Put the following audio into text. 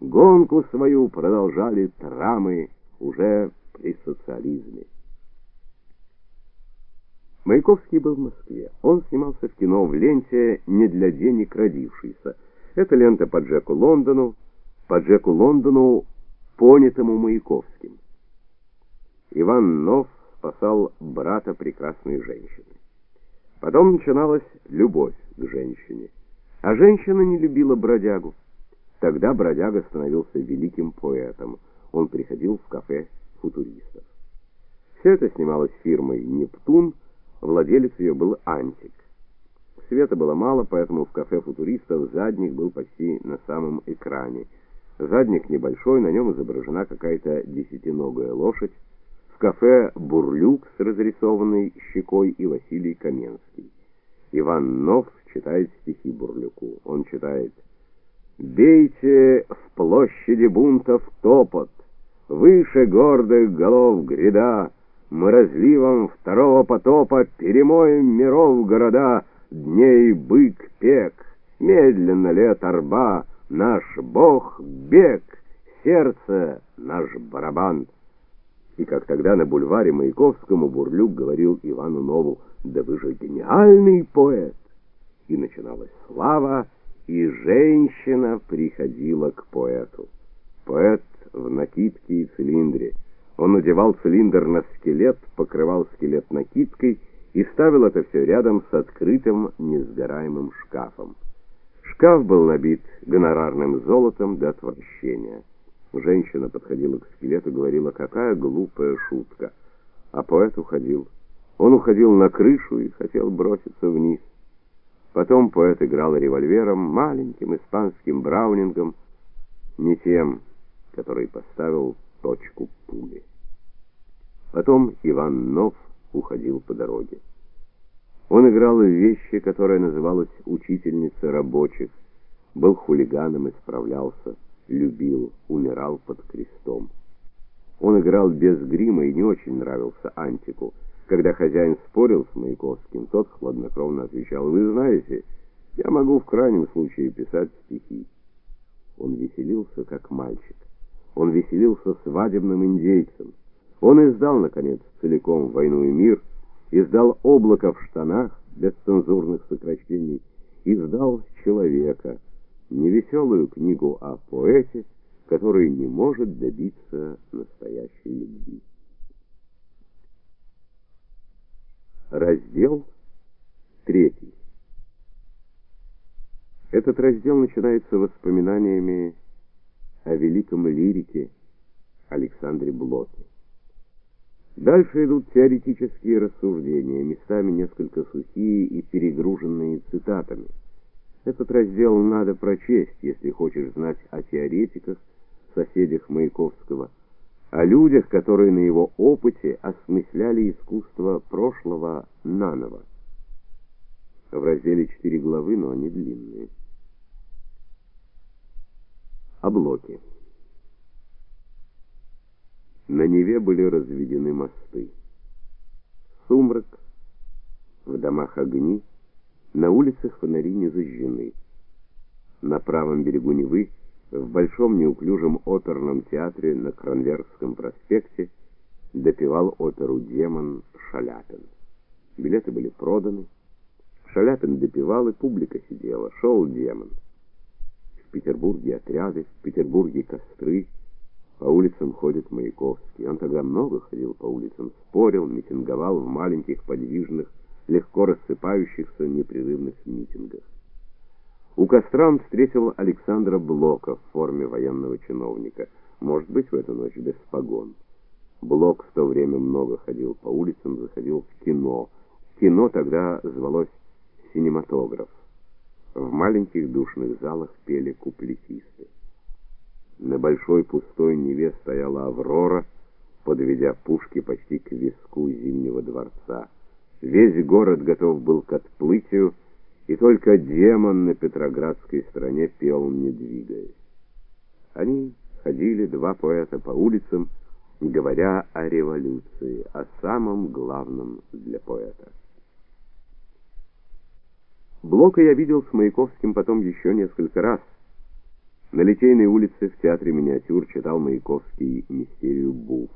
гонку свою продолжали трамы уже при социализме. Маяковский был в Москве. Он снимался в кино в ленте «Не для денег родившийся». Это лента по Джеку Лондону, по Джеку Лондону, понятому Маяковским. Иван Нов спасал брата прекрасной женщины. Потом начиналась любовь к женщине. А женщина не любила бродягу. Тогда бродяга становился великим поэтом. Он приходил в кафе футуристов. Все это снималось фирмой «Нептун», Владелец ее был Антик. Света было мало, поэтому в кафе футуристов задник был почти на самом экране. Задник небольшой, на нем изображена какая-то десятиногая лошадь. В кафе Бурлюк с разрисованной щекой и Василий Каменский. Иван Нов читает стихи Бурлюку. Он читает: "Бейте в площади бунтов топот, выше гордых голов гряда" Мы разливом второго потопа перемоем миров города, дней бык пек, медленно лет арба, наш бог бег, сердце наш барабан. И как тогда на бульваре Маяковскому Бурлюк говорил Ивану Нову: "Да вы же гениальный поэт". И начиналась слава, и женщина приходила к поэту. Поэт в накидке и цилиндре он надевал цилиндр на скелет, покрывал скелет накидкой и ставил это все рядом с открытым несгораемым шкафом. Шкаф был набит гонорарным золотом до отвращения. Женщина подходила к скелету и говорила: "Какая глупая шутка". А поэт уходил. Он уходил на крышу и хотел броситься вниз. Потом поэт играл револьвером, маленьким испанским браунингом, не тем, который поставил точку пули. Потом Иван Нов уходил по дороге. Он играл в вещи, которая называлась учительница рабочих, был хулиганом и справлялся, любил, умирал под крестом. Он играл без грима и не очень нравился Антику. Когда хозяин спорил с Маяковским, тот хладнокровно отвечал: "Вы знаете, я могу в крайнем случае писать стихи". Он веселился как мальчик. Он веселился свадебным индейцем. Он издал наконец целиком "Войну и мир", издал "Облако в штанах" без цензурных сокращений, издал "Человека", невеселую книгу о поэте, который не может добиться настоящей любви. Раздел третий. Этот раздел начинается воспоминаниями о великом лирике Александре Блоке. Дальше идут теоретические рассуждения, местами несколько сухие и перегруженные цитатами. Этот раздел надо прочесть, если хочешь знать о теоретиках, соседях Маяковского, о людях, которые на его опыте осмысляли искусство прошлого наново. В разделе четыре главы, но они длинные о Блоке. На Неве были разведены мосты. Сумрак, в домах огни, на улицах фонари не зажжены. На правом берегу Невы, в большом неуклюжем оперном театре на Кранверском проспекте, допевал оперу Демон Шаляпин. Билеты были проданы. Шаляпин допевал, и публика сидела. Шел Демон. Петербурге отряды, в Петербурге костры, по улицам ходит Маяковский. Он тогда много ходил по улицам, спорил, митинговал в маленьких подвижных, легко рассыпающихся непрерывных митингах. У костра он встретил Александра Блока в форме военного чиновника, может быть, в эту ночь без погон. Блок в то время много ходил по улицам, заходил в кино. Кино тогда звалось «Синематограф». В маленьких душных залах пели куплетисты. На большой пустой Неве стояла Аврора, подведя пушки почти к виску Зимнего дворца. Весь город готов был к отплытию, и только демон на Петроградской стороне пел, не двигаясь. Они ходили, два поэта, по улицам, говоря о революции, о самом главном для поэта. Блока я видел с Маяковским потом еще несколько раз. На Литейной улице в театре миниатюр читал Маяковский «Мистерию Буф».